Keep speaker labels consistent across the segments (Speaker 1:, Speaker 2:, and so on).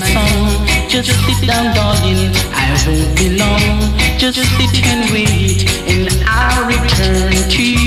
Speaker 1: my song. Just sit down, darling, I won't be long. Just sit and wait, and I'll return to you.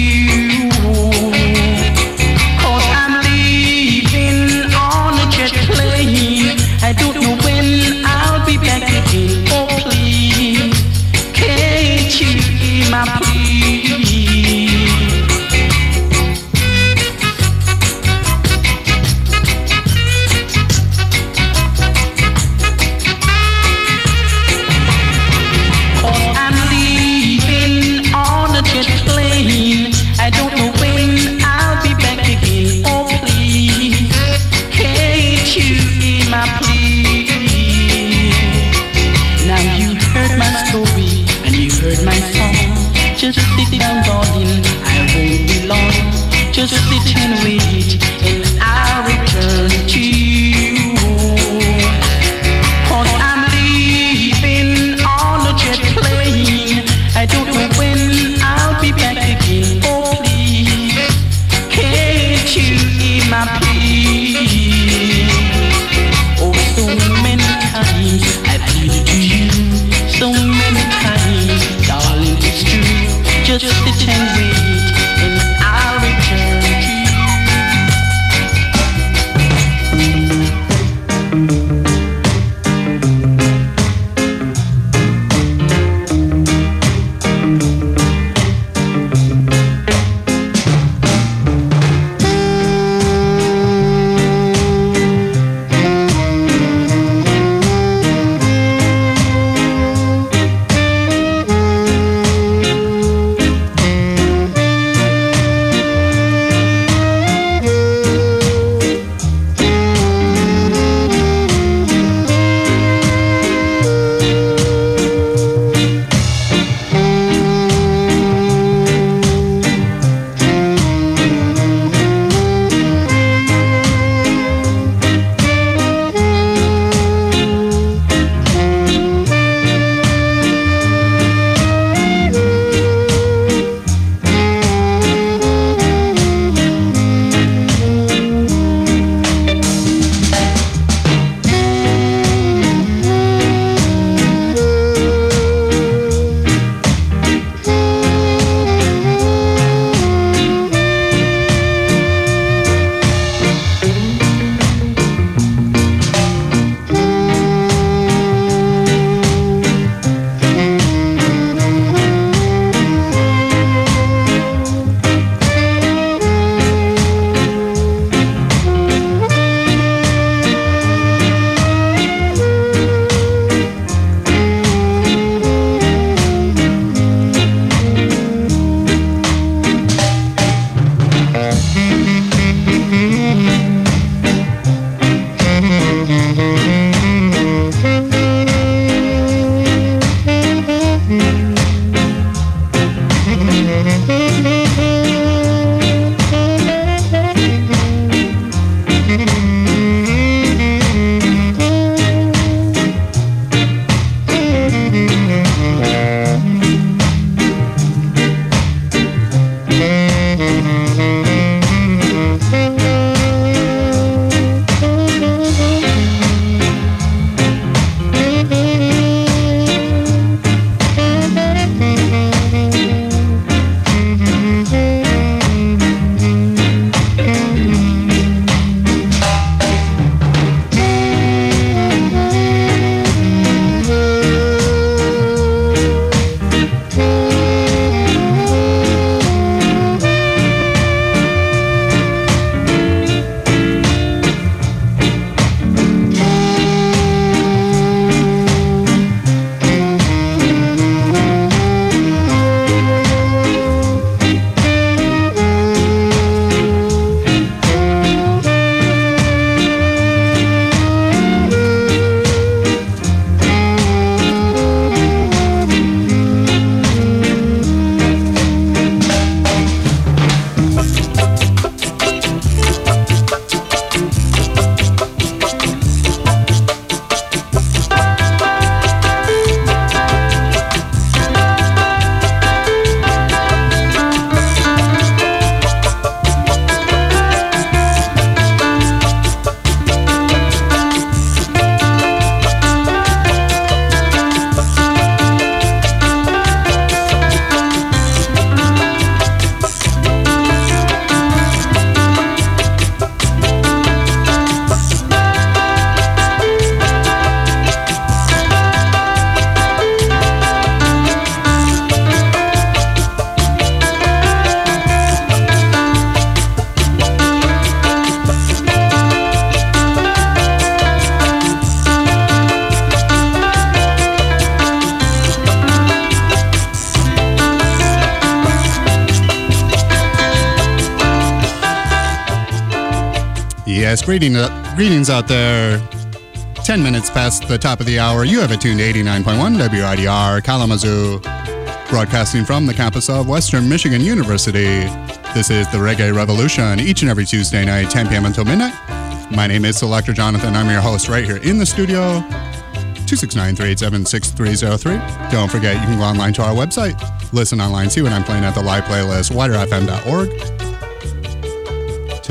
Speaker 2: Uh, greetings out there. 10 minutes past the top of the hour. You have it tuned to 89.1 WIDR Kalamazoo, broadcasting from the campus of Western Michigan University. This is the Reggae Revolution, each and every Tuesday night, 10 p.m. until midnight. My name is Selector Jonathon. I'm your host right here in the studio. 269-387-6303. Don't forget, you can go online to our website, listen online, see what I'm playing at the live playlist, widerfm.org.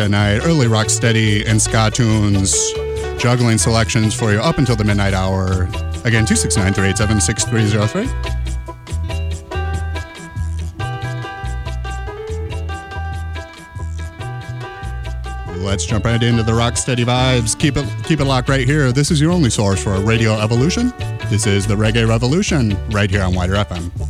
Speaker 2: Tonight, early rock steady and ska tunes, juggling selections for you up until the midnight hour. Again, 269-387-6303. Let's jump right into the rock steady vibes. Keep it keep it locked right here. This is your only source for Radio Evolution. This is the Reggae Revolution right here on WIDR FM.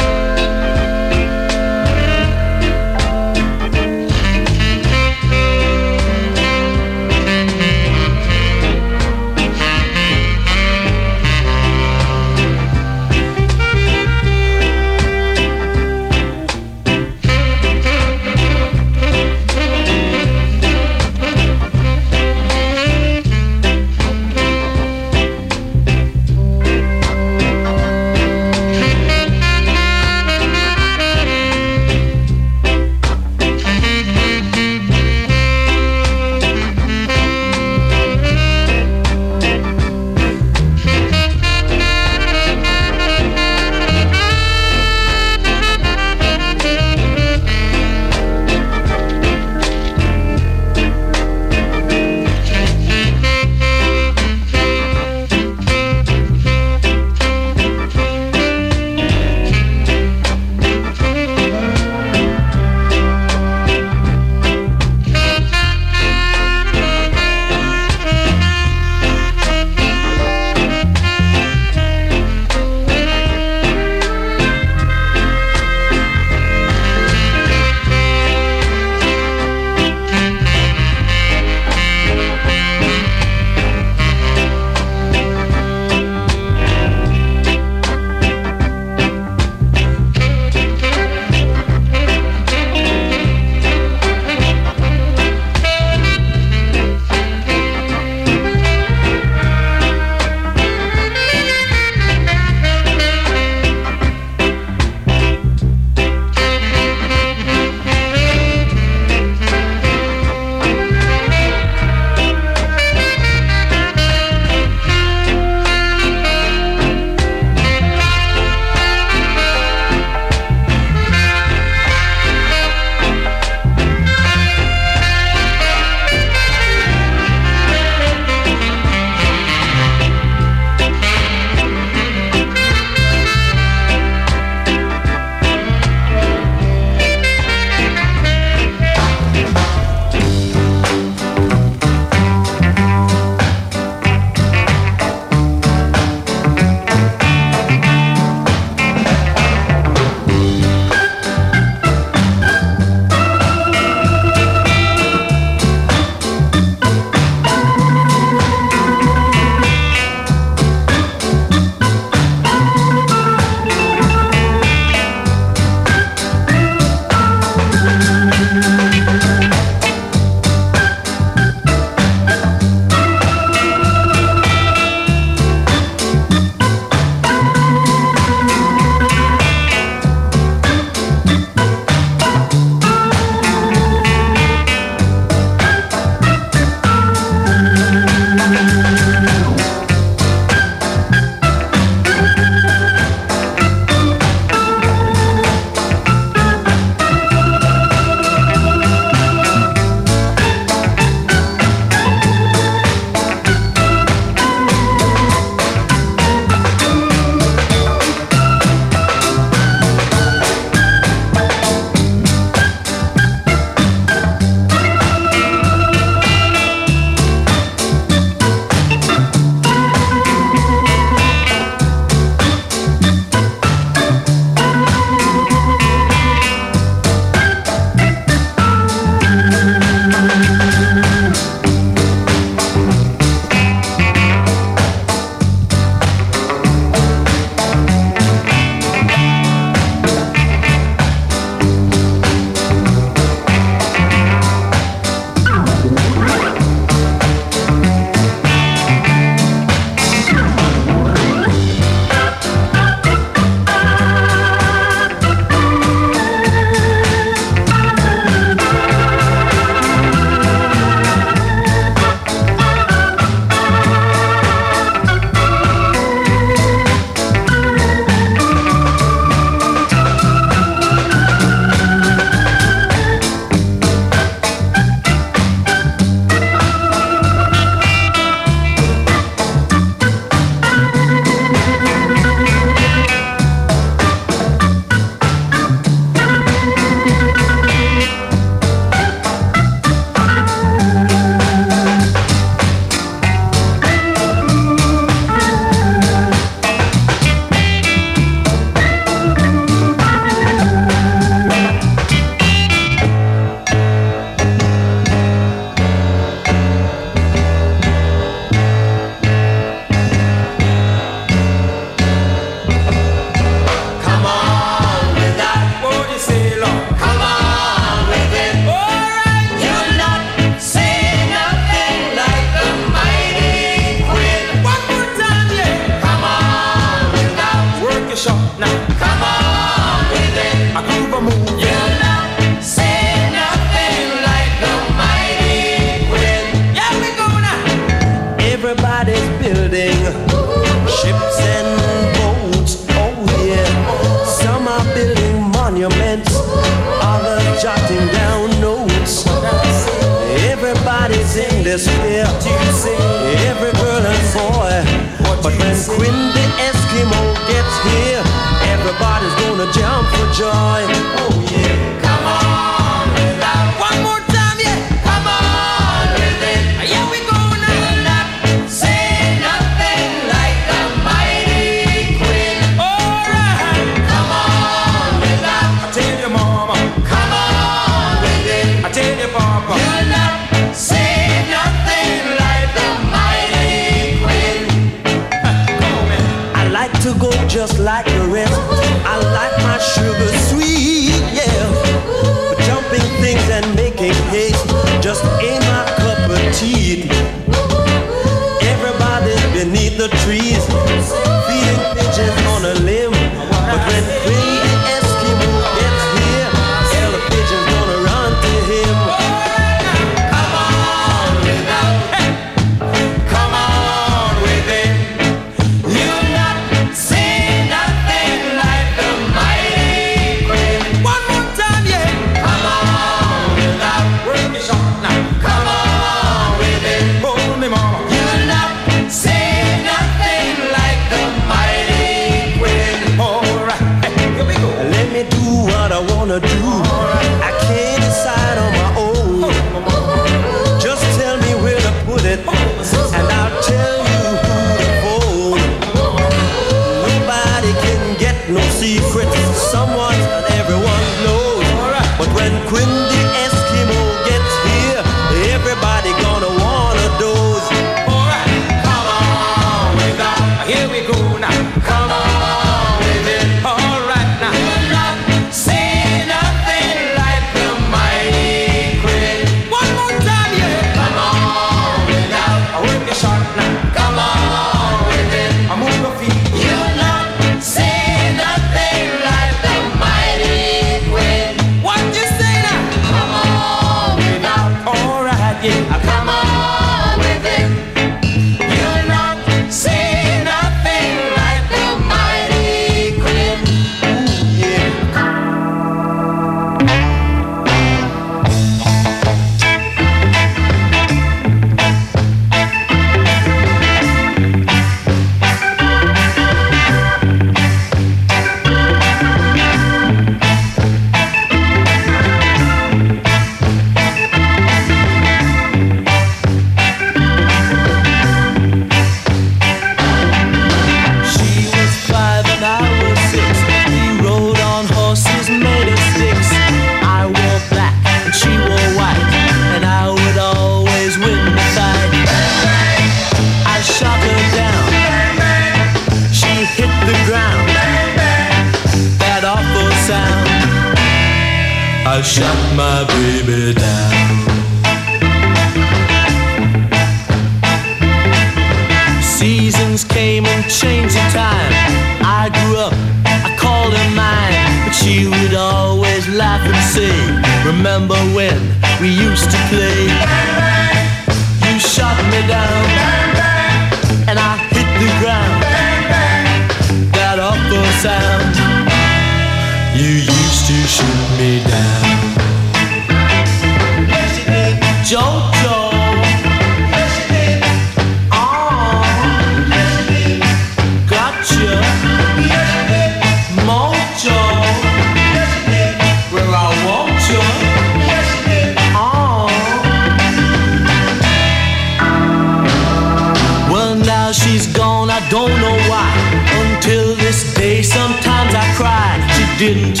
Speaker 3: didn't.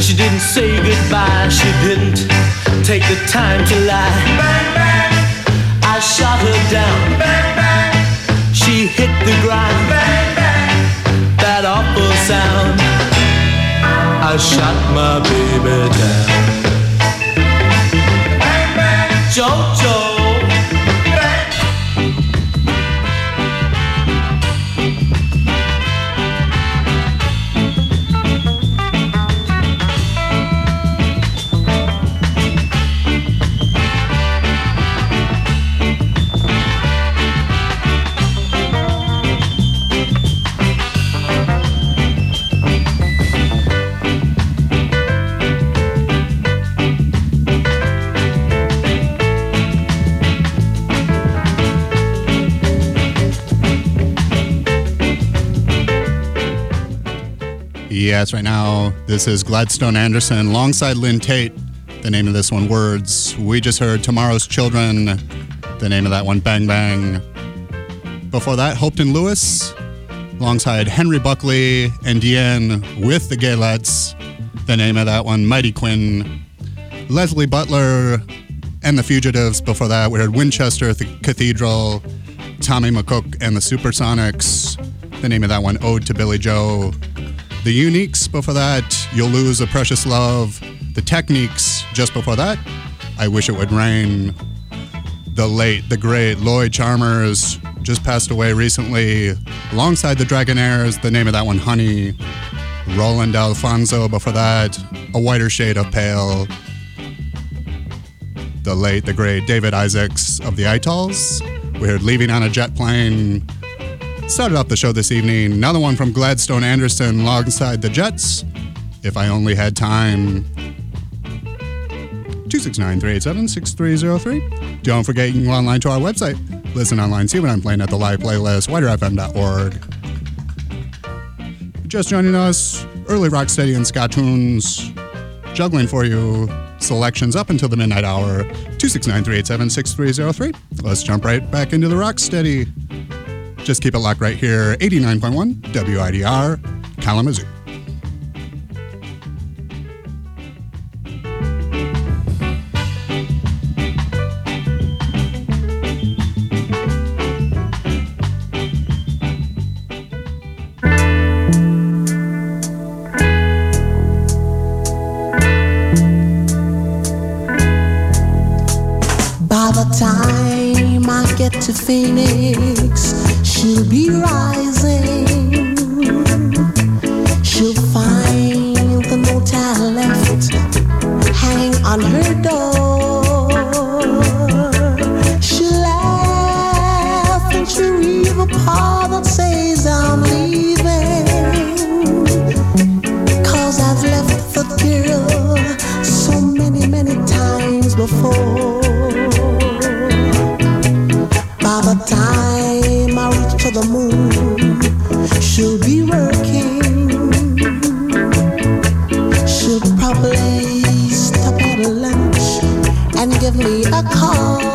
Speaker 3: She didn't say goodbye. She didn't take the time to lie. Bang, bang. I shot her down. Bang, bang. She hit the ground. Bang, bang. That awful sound. I shot my baby down.
Speaker 4: Yes, right now, this is Gladstone Anderson alongside Lynn Tait. The name of this one, Words. We just heard Tomorrow's Children. The name of that one, Bang Bang. Before that, Hopeton Lewis alongside Henry Buckley and Dienne with the Gaylettes. The name of that one, Mighty Quinn. Leslie Butler and the Fugitives. Before that, we heard Winchester the Cathedral, Tommy McCook and the Supersonics. The name of that one, Ode to Billy Joe. The Uniques. Before that, You'll Lose a Precious Love. The Techniques. Just before that, I Wish It Would Rain. The late, the great Lloyd Charmers just passed away recently alongside the Dragonaires. The name of that one, Honey. Roland Alphonso. Before that, A Whiter Shade of Pale the late, the great David Isaacs of the Itals. We heard Leaving on a Jet Plane. Started off the show this evening. Another one from Gladstone Anderson alongside the Jets. If I Only Had Time. 269 387 6303. Don't forget you can go online to our website. Listen online, see what I'm playing at the live playlist, widerfm.org. Just joining us, early rock steady and ska tunes, juggling for you selections up until the midnight hour 269-387-6303 let's jump right back into the rock steady just keep it locked right here 89.1 widr kalamazoo
Speaker 5: Probably stop at lunch and give me a call.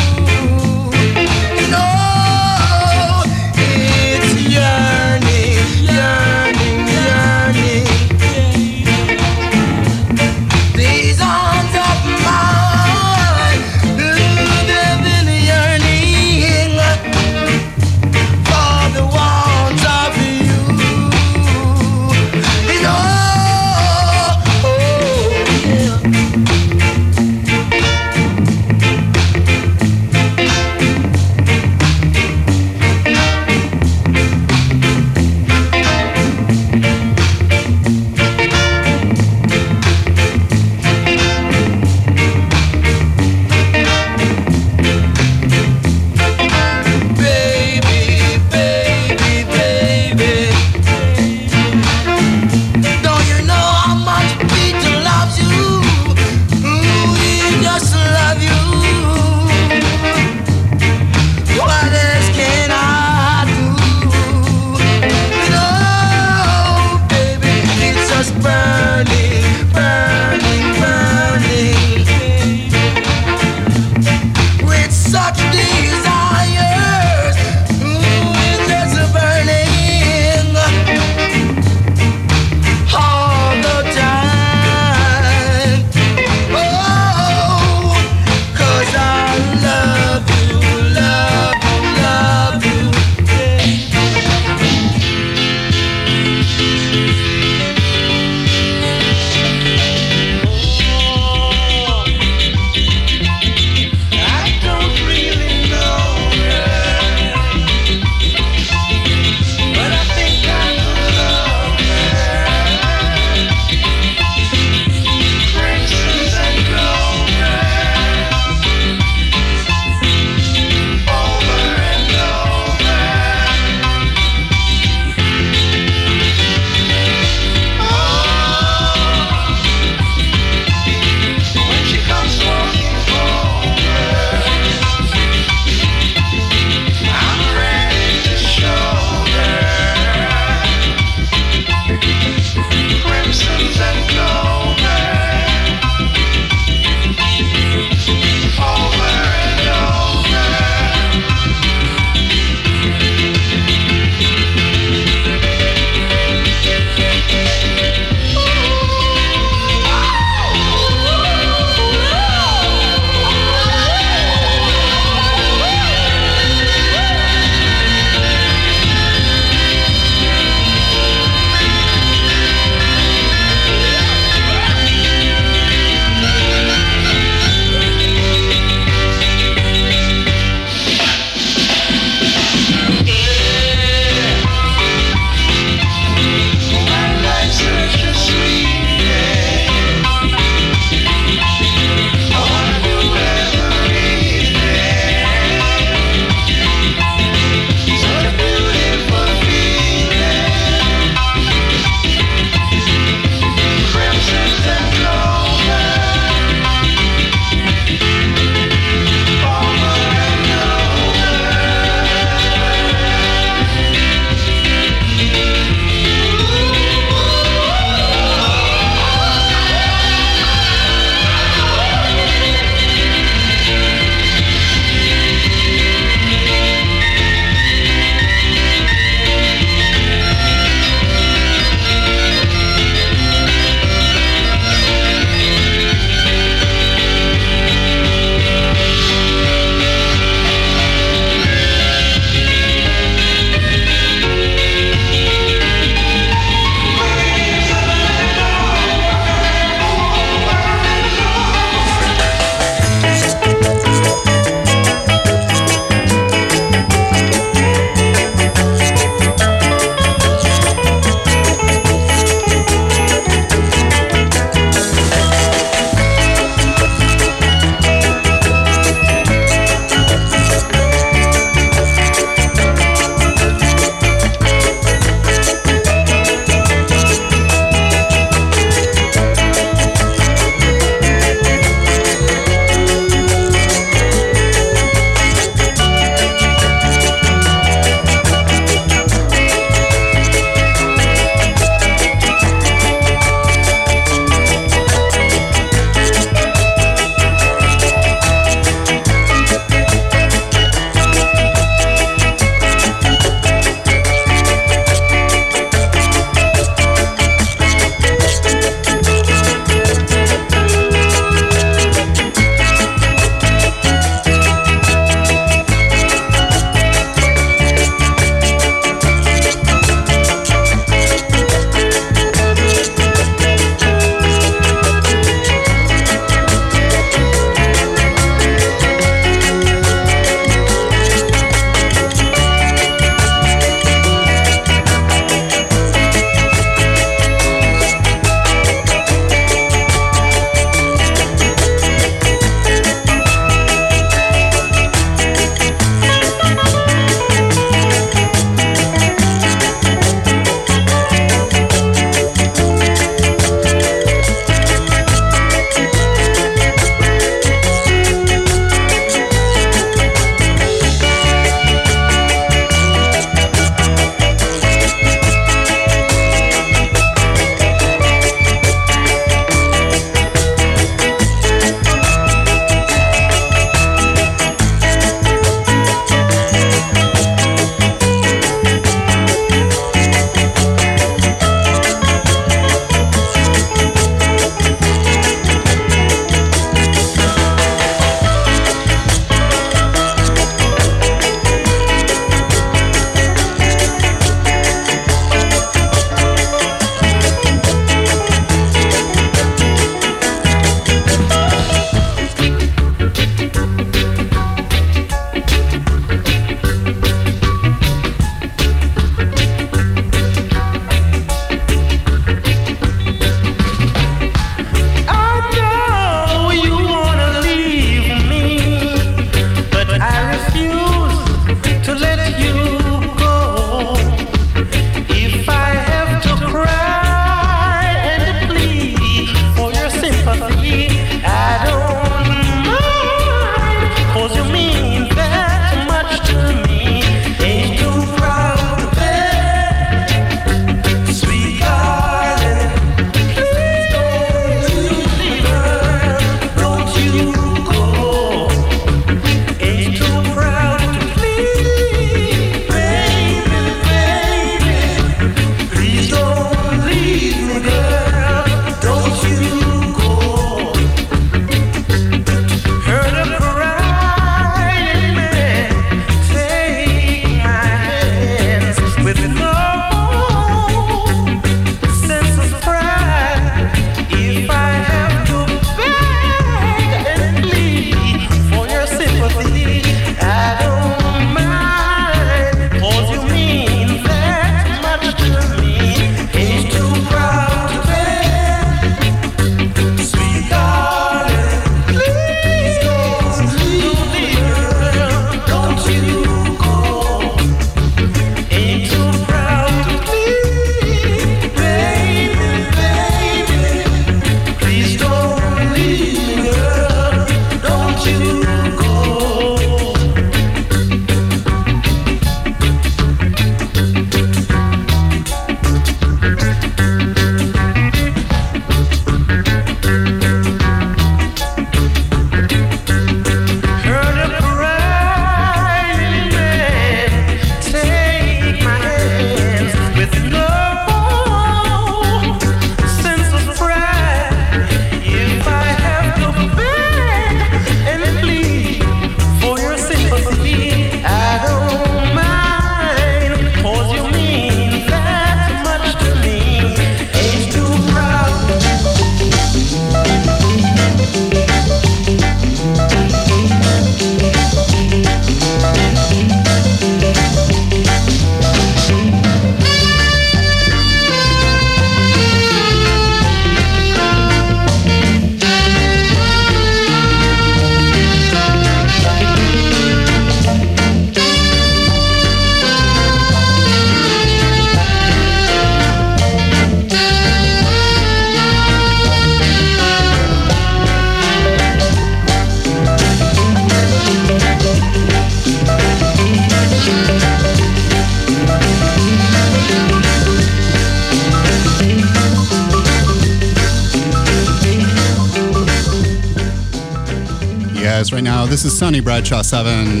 Speaker 4: This is Sonny Bradshaw 7.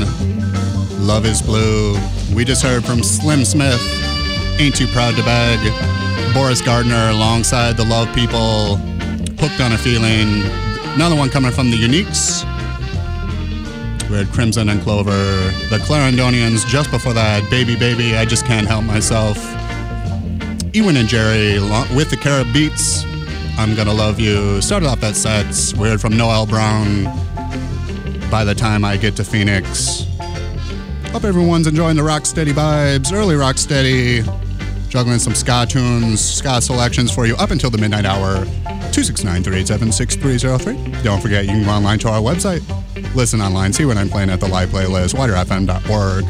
Speaker 4: Love is Blue. We just heard from Slim Smith, Ain't Too Proud to Beg. Boris Gardiner alongside the Love People, Hooked on a Feeling. Another one coming from the Uniques. We had Crimson and Clover. The Clarendonians just before that. Baby, Baby, I Just Can't Help Myself. Ewan and Jerry with the Carib Beats. I'm Gonna Love You. Started off that set. We heard from Noel Brown by the time I get to Phoenix. Hope everyone's enjoying the Rocksteady vibes. Early Rocksteady, juggling some ska tunes, ska selections for you up until the midnight hour. 269-387-6303. Don't forget, you can go online to our website. Listen online, see what I'm playing at the live playlist, widerfm.org.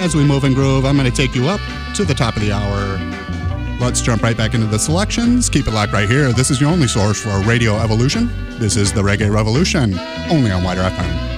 Speaker 4: As we move and groove, I'm going to take you up to the top of the hour. Let's jump right back into the selections. Keep it locked right here. This is your only source for Radio Evolution. This is the Reggae Revolution, only on WIDR FM.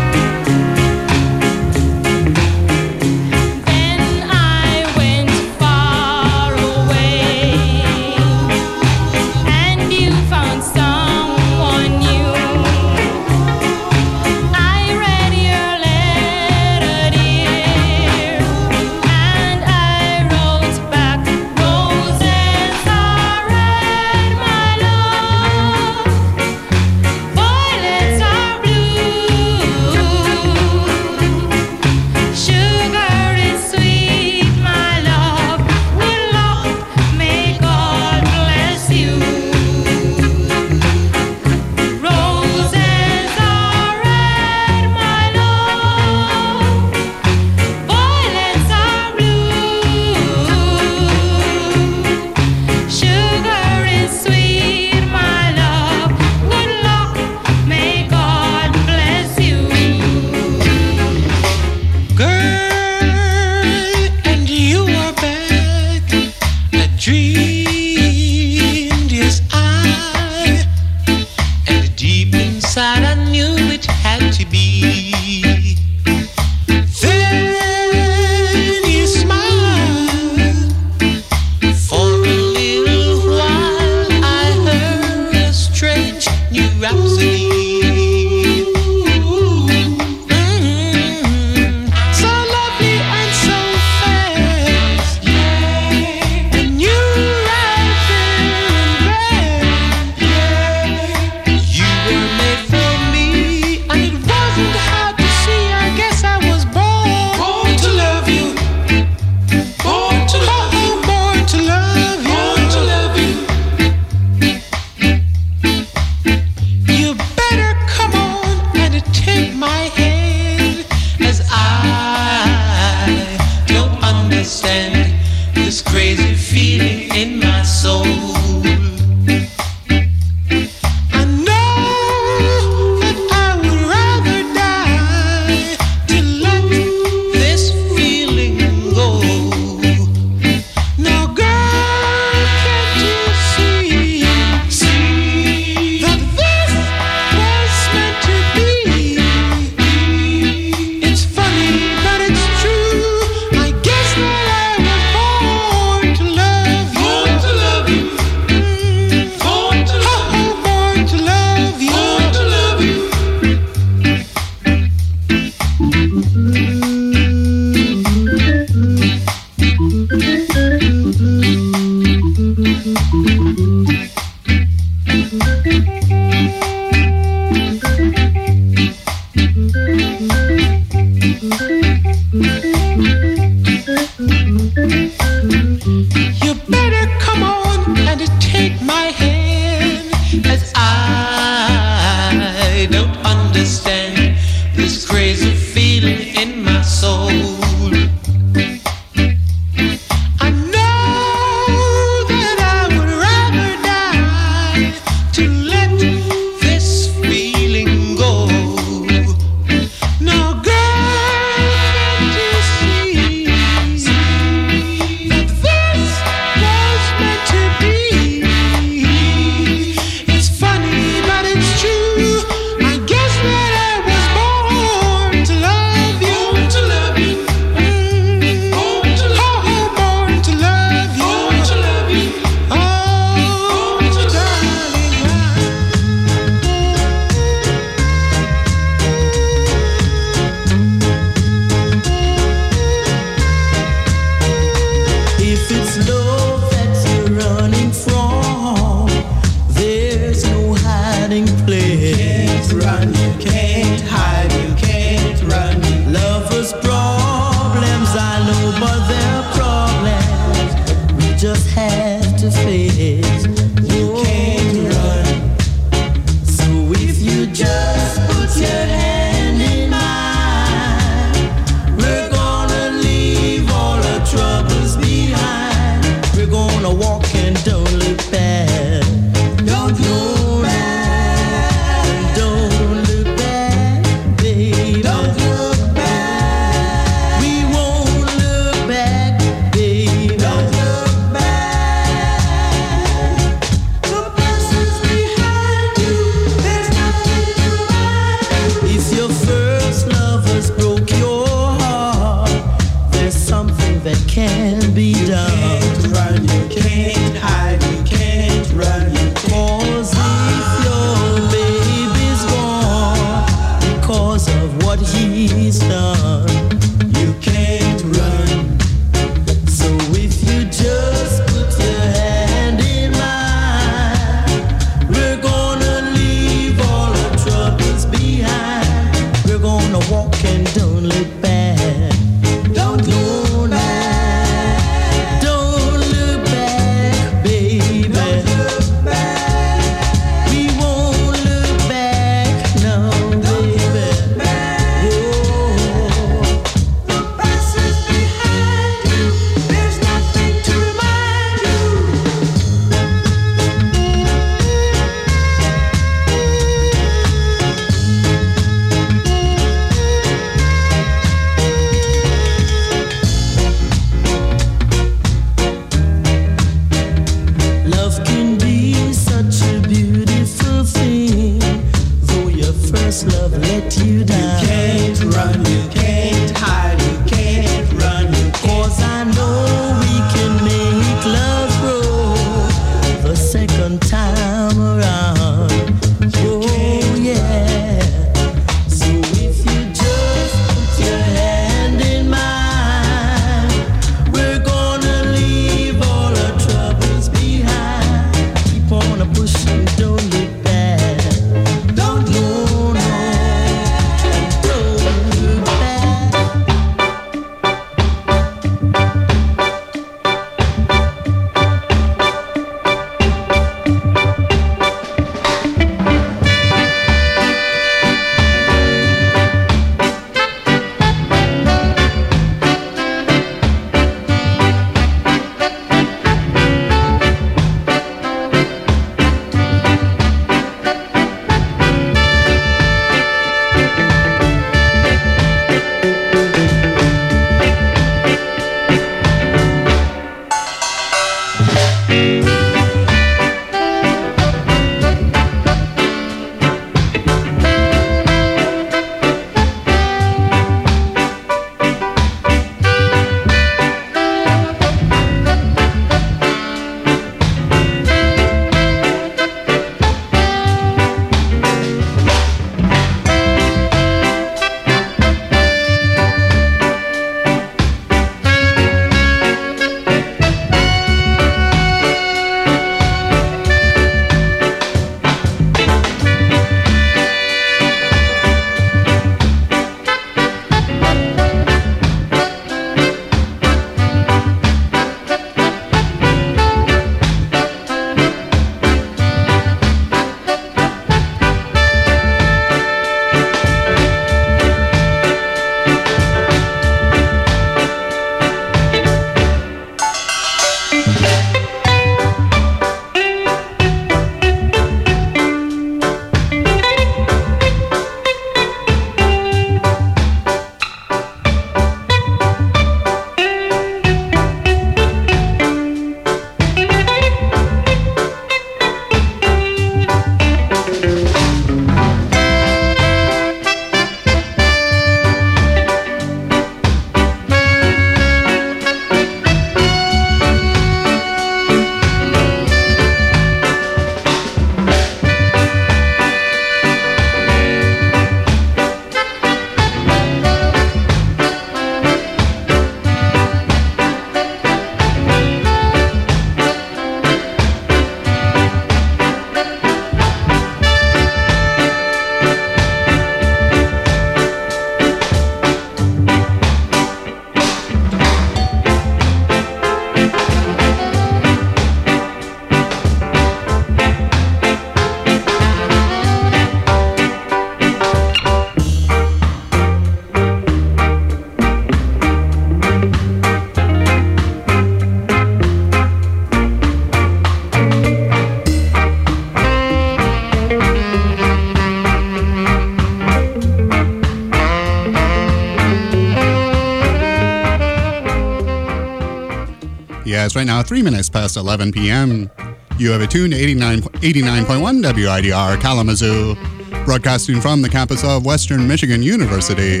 Speaker 4: Right now, three minutes past 11 p.m. You have a tune 89, 89.1 WIDR Kalamazoo, broadcasting from the campus of Western Michigan University.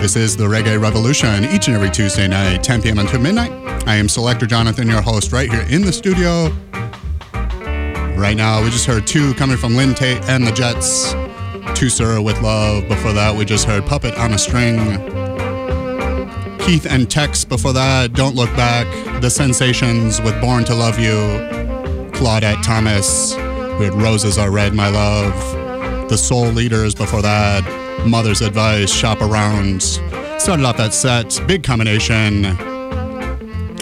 Speaker 4: This is the Reggae Revolution, each and every Tuesday night, 10 p.m. until midnight. I am Selector Jonathon, your host, right here in the studio. Right now, we just heard two coming from Lynn Tait and the Jets. To Sir with Love. Before that, we just heard Puppet on a String. Keith and Tex before that, Don't Look Back, The Sensations with Born to Love You, Claudette Thomas with Roses Are Red, My Love, The Soul Leaders before that, Mother's Advice, Shop Around. Started off that set, big combination.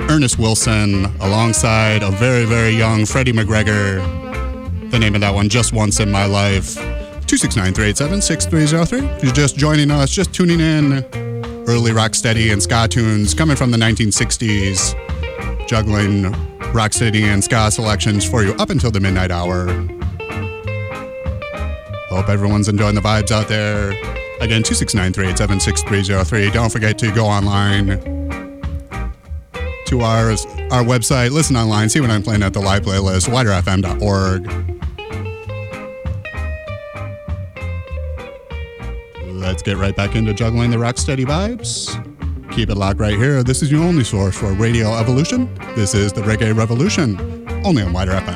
Speaker 4: Ernest Wilson alongside a very, very young Freddie McGregor. The name of that one, Just Once in My Life. 269 387 6303. If you're just joining us, just tuning in, early rocksteady and ska tunes coming from the 1960s, juggling rocksteady and ska selections for you up until the midnight hour. Hope everyone's enjoying the vibes out there. Again, 269 387 6303. Don't forget to go online to our, our website, listen online, see what I'm playing at the live playlist, widerfm.org. get right back into juggling the rocksteady vibes. Keep it locked right here. This is your only source for Radio Evolution. This is the Reggae Revolution, only on Wider FM.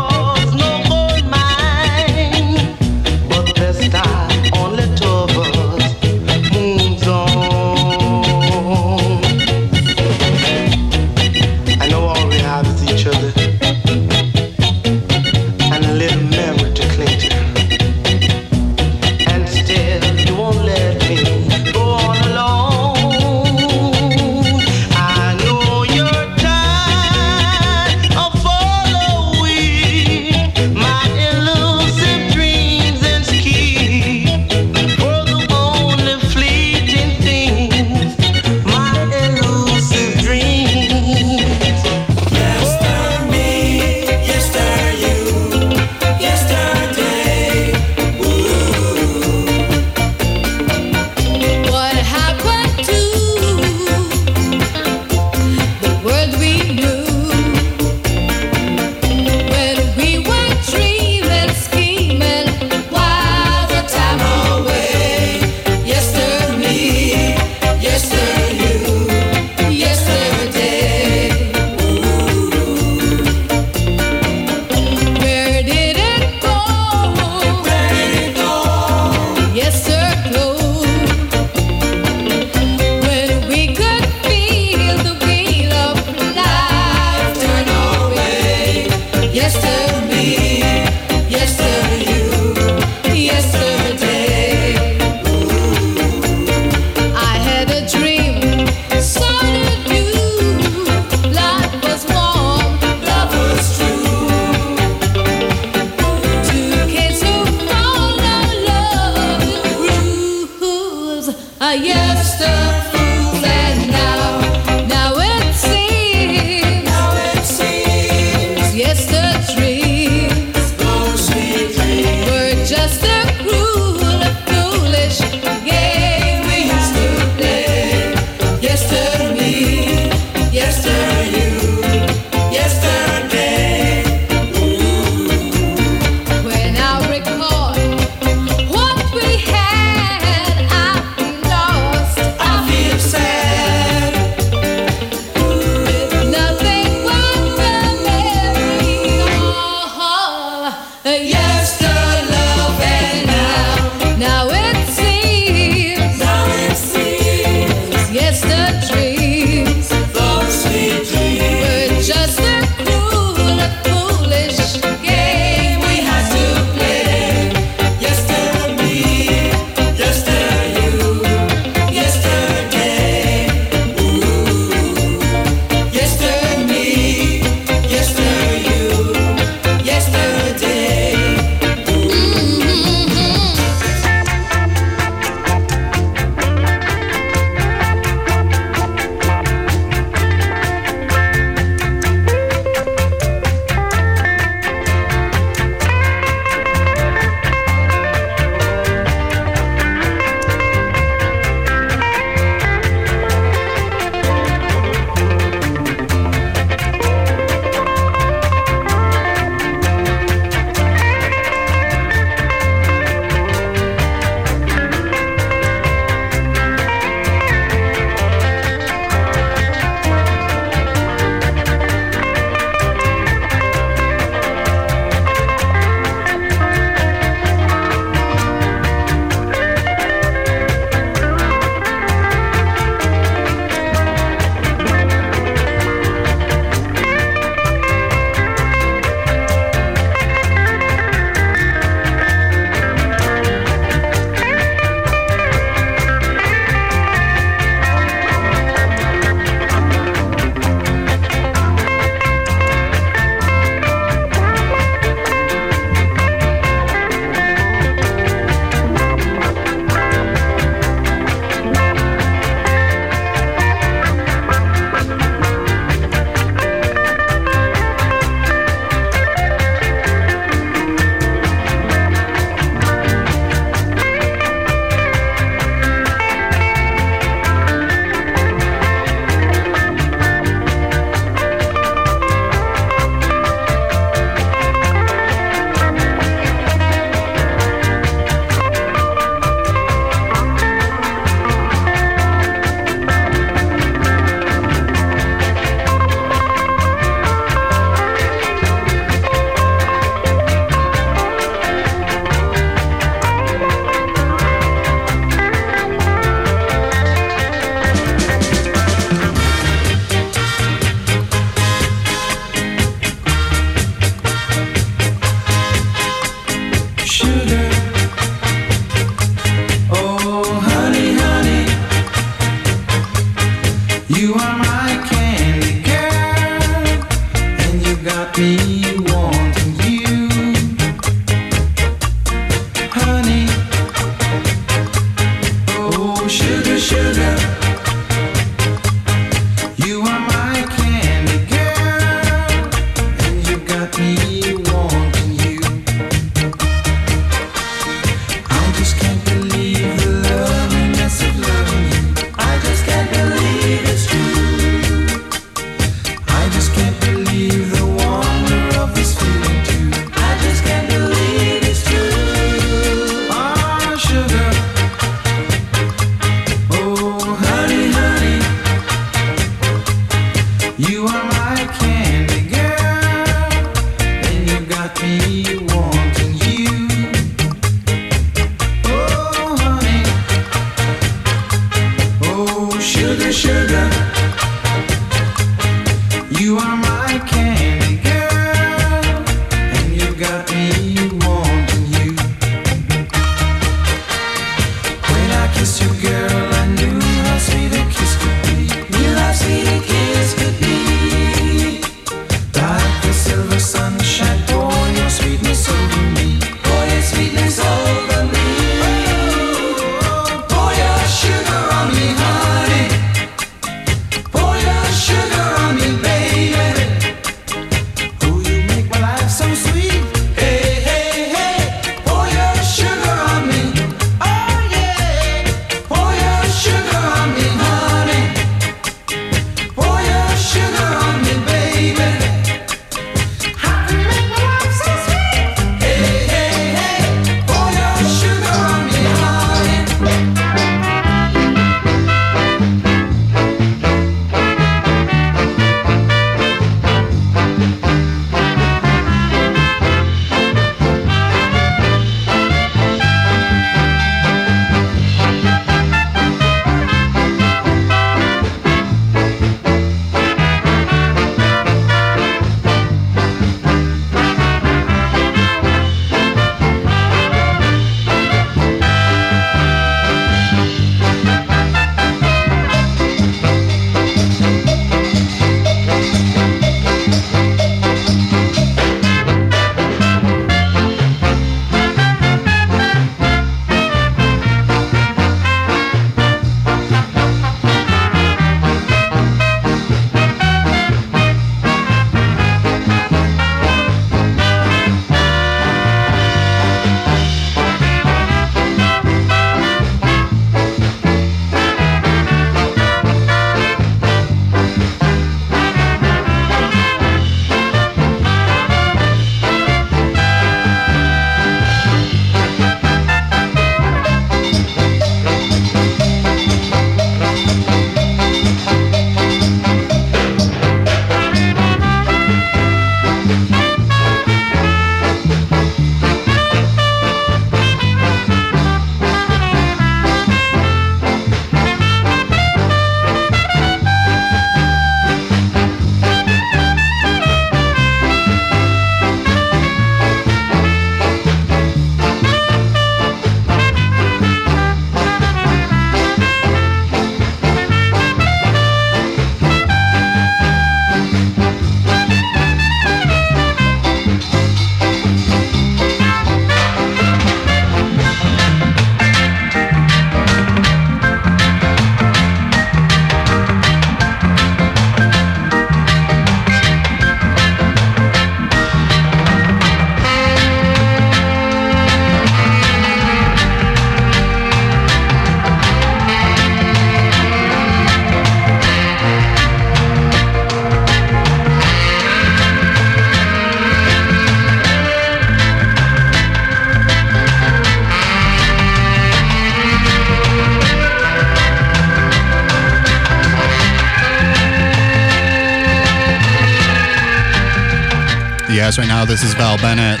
Speaker 4: podcast right now. This is Val Bennett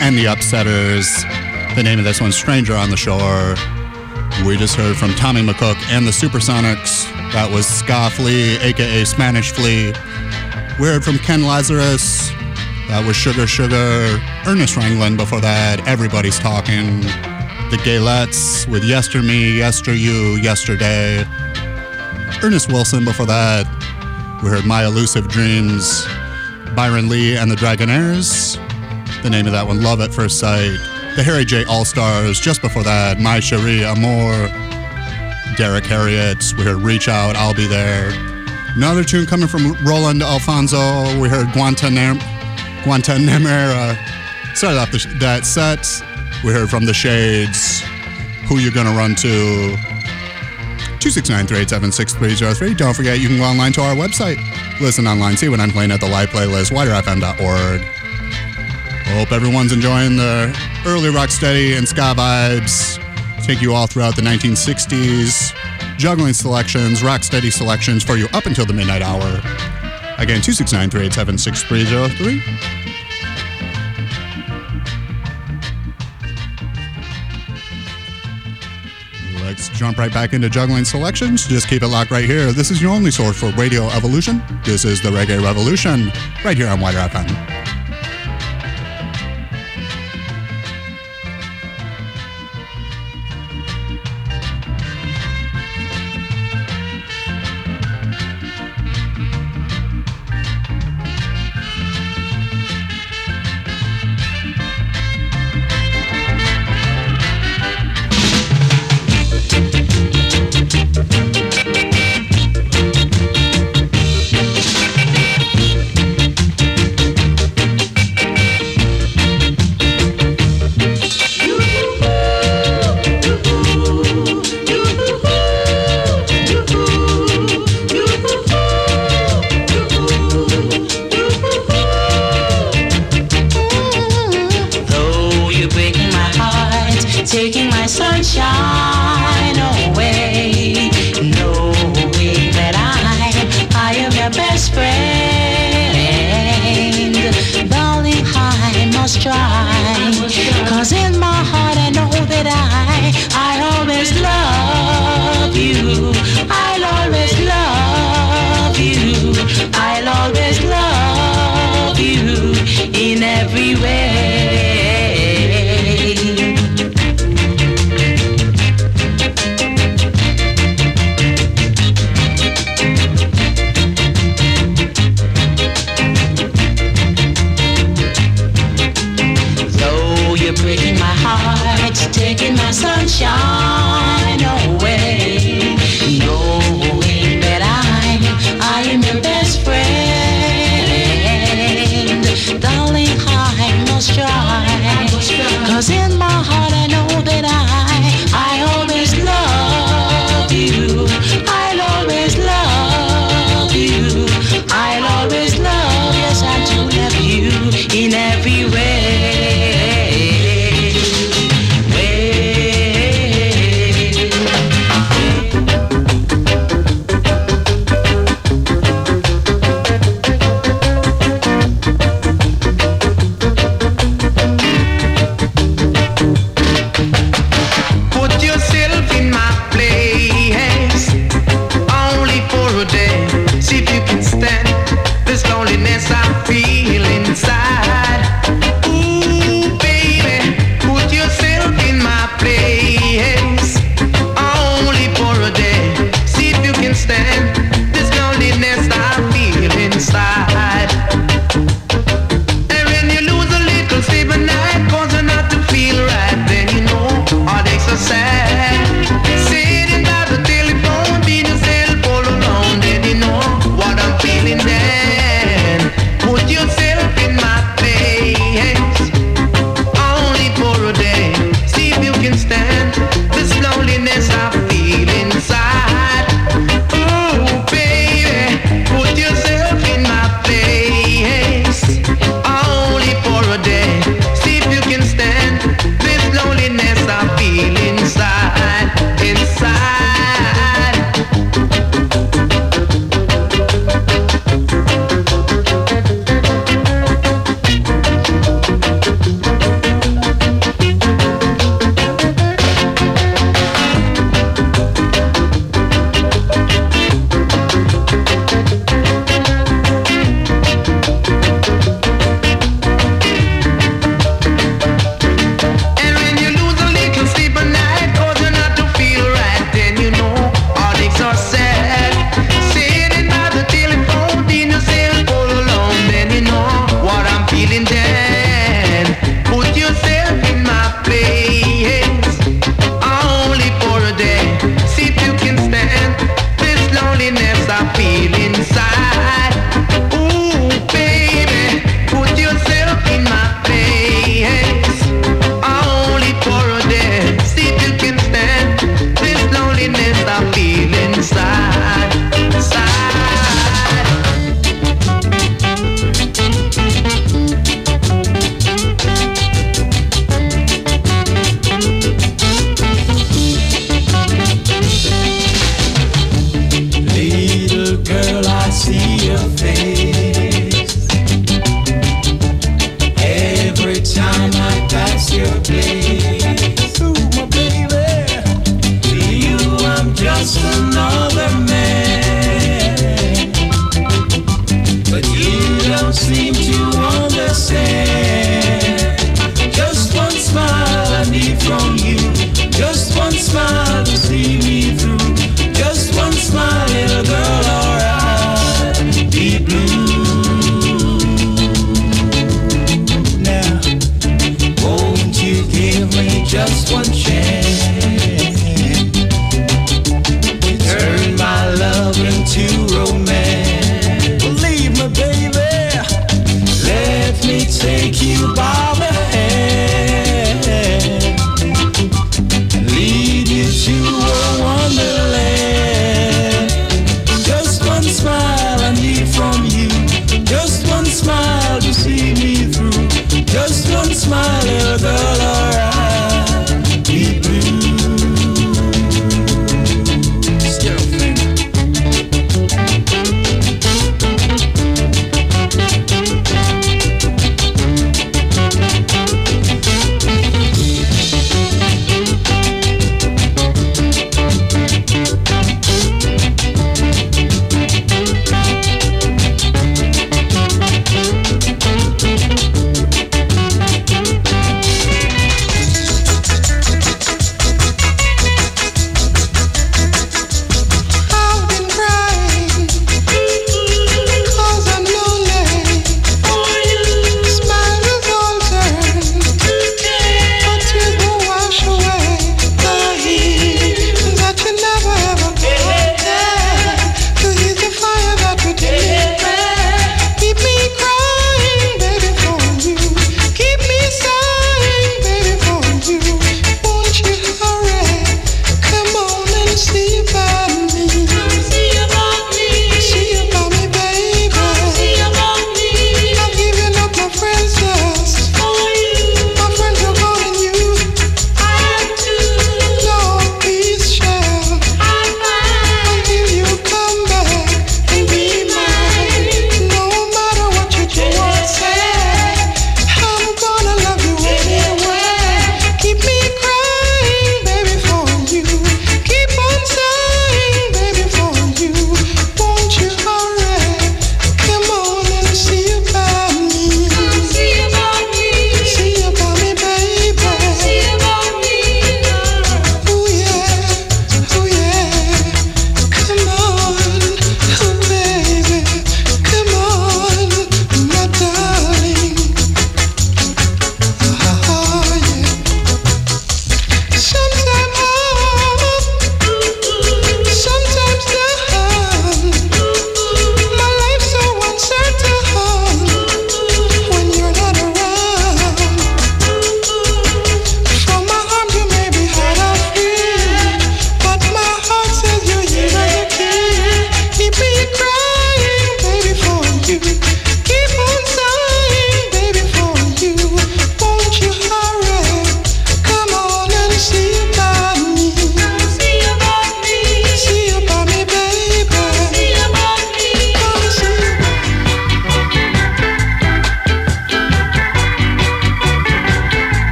Speaker 4: and the Upsetters. The name of this one, Stranger on the Shore. We just heard from Tommy McCook and the Supersonics. That was Ska Flea, aka Spanish Flea. We heard from Ken Lazarus. That was Sugar Sugar. Ernest Ranglin before that. Everybody's Talking. The Gaylettes with Yester Me, Yester You, Yesterday. Ernest Wilson before that. We heard My Elusive Dreams. Byron Lee and the Dragonaires. The name of that one, Love at First Sight. The Harry J. All Stars. Just before that, My Cherie Amour, Derrick Harriott. We heard Reach Out, I'll Be There. Another tune coming from Roland Alphonso. We heard Guantanam- Guantanamera. Started off the, that set. We heard from The Shades, Who You Gonna Run To. 269-387-6303. Don't forget, you can go online to our website. Listen online, see what I'm playing at the live playlist, widerfm.org. Hope everyone's enjoying the early rock steady and ska vibes. Take you all throughout the 1960s. Juggling selections, rock steady selections for you up until the midnight hour. Again, 269-387-6303. Jump right back into juggling selections. Just keep it locked right here. This is your only source for Radio Evolution. This is the Reggae Revolution, right here on Wider FM.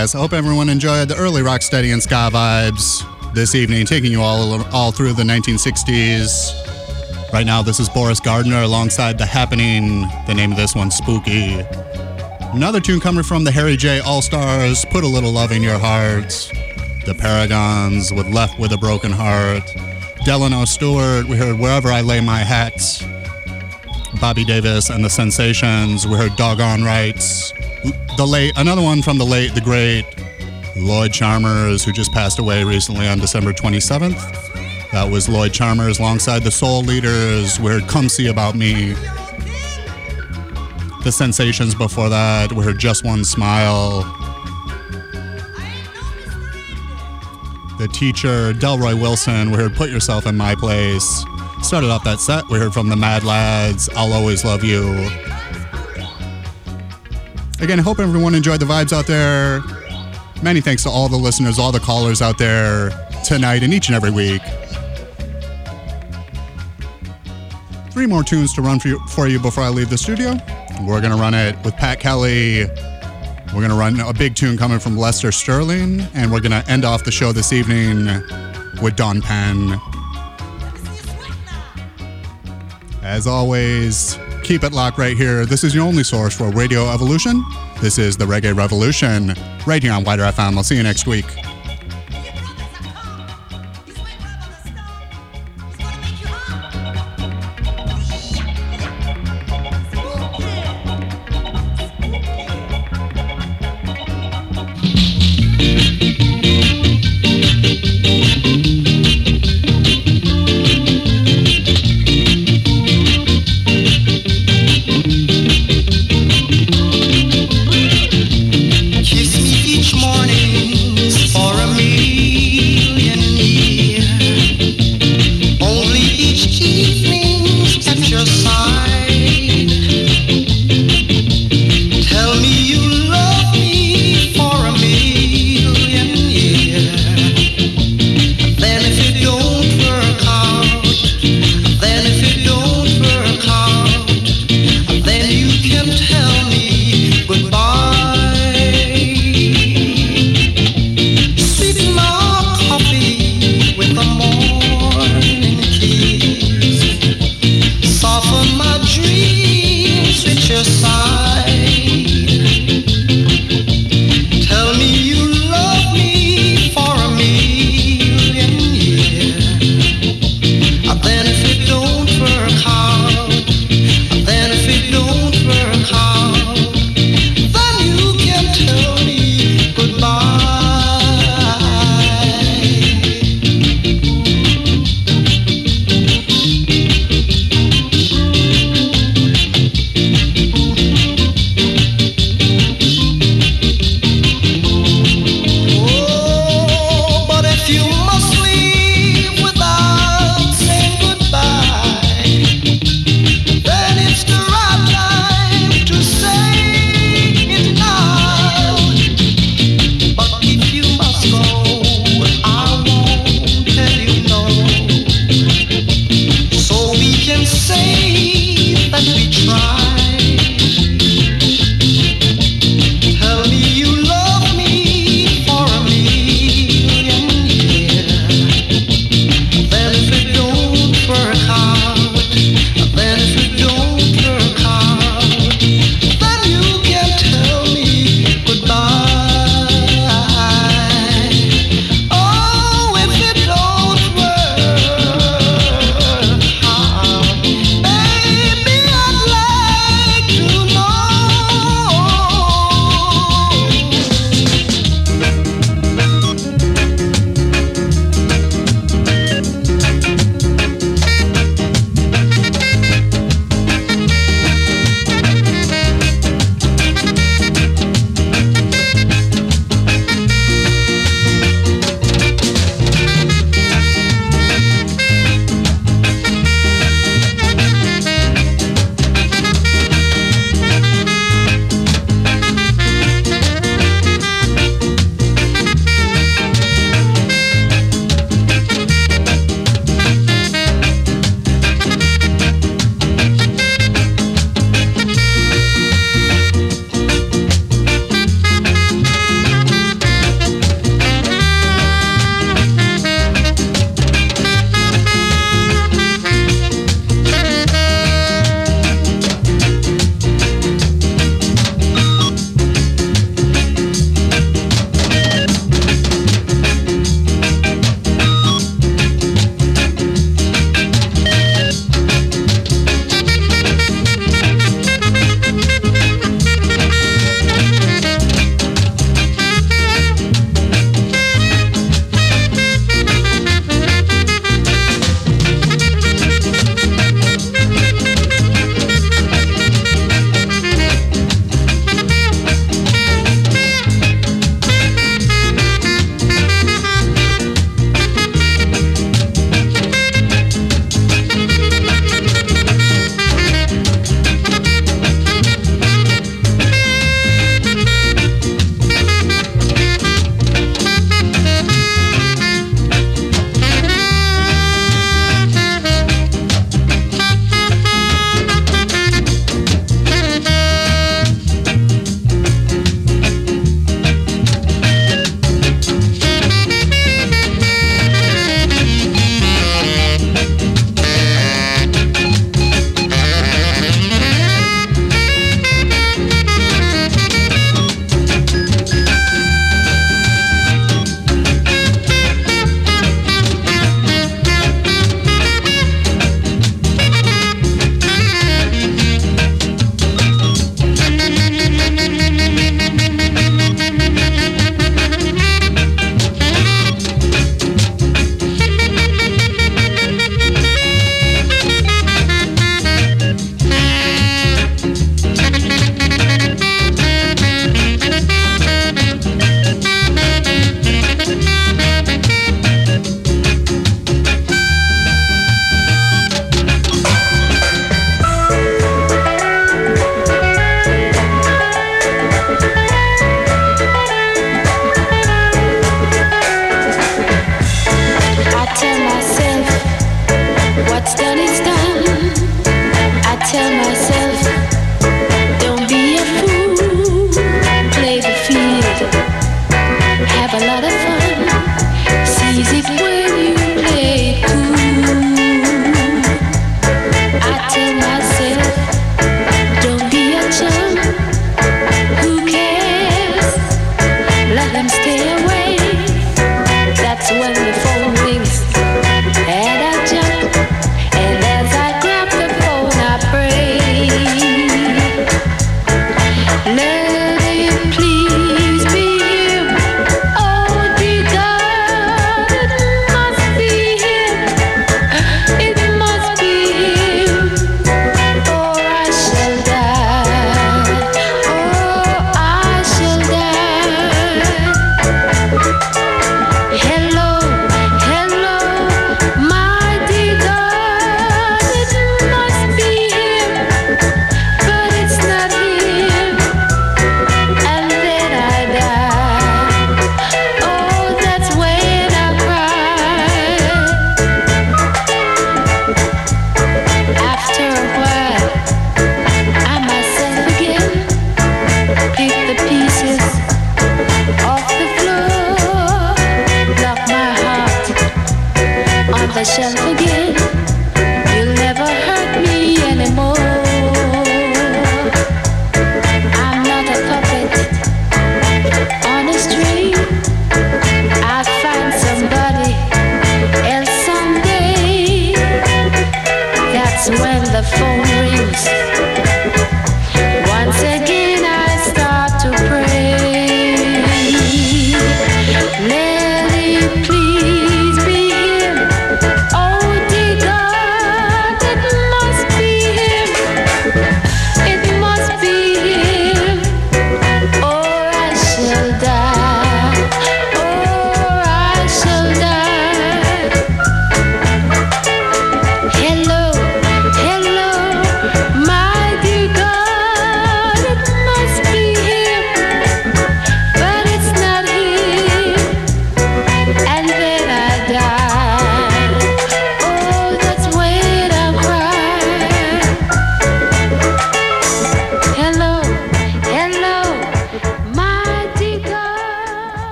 Speaker 4: Yes, I hope everyone enjoyed the early rocksteady and ska vibes this evening, taking you all all through the 1960s. Right now, this is Boris Gardiner alongside The Happening. The name of this one, Spooky. Another tune coming from the Harry J All Stars, Put a Little Love in Your Heart. The Paragons with Left with a Broken Heart. Delano Stewart, we heard Wherever I Lay My Hat. Bobby Davis and the Sensations, we heard Doggone Rights. The late, another one from the late, the great Lloyd Charmers, who just passed away recently on December 27th. That was Lloyd Charmers alongside the Soul Leaders. We heard Come See About Me. The Sensations before that, we heard Just One Smile. The teacher, Delroy Wilson, we heard Put Yourself in My Place. Started off that set, we heard from the Mad Lads, I'll Always Love You. Again, hope everyone enjoyed the vibes out there. Many thanks to all the listeners, all the callers out there tonight and each and every week. Three more tunes to run for you, for you before I leave the studio. We're going to run it with Pat Kelly. We're going to run a big tune coming from Lester Sterling, and we're going to end off the show this evening with Dawn Penn. As always, keep it locked right here. This is your only source for Radio Evolution. This is the Reggae Revolution, right here on WIDR FM. I'll see you next week.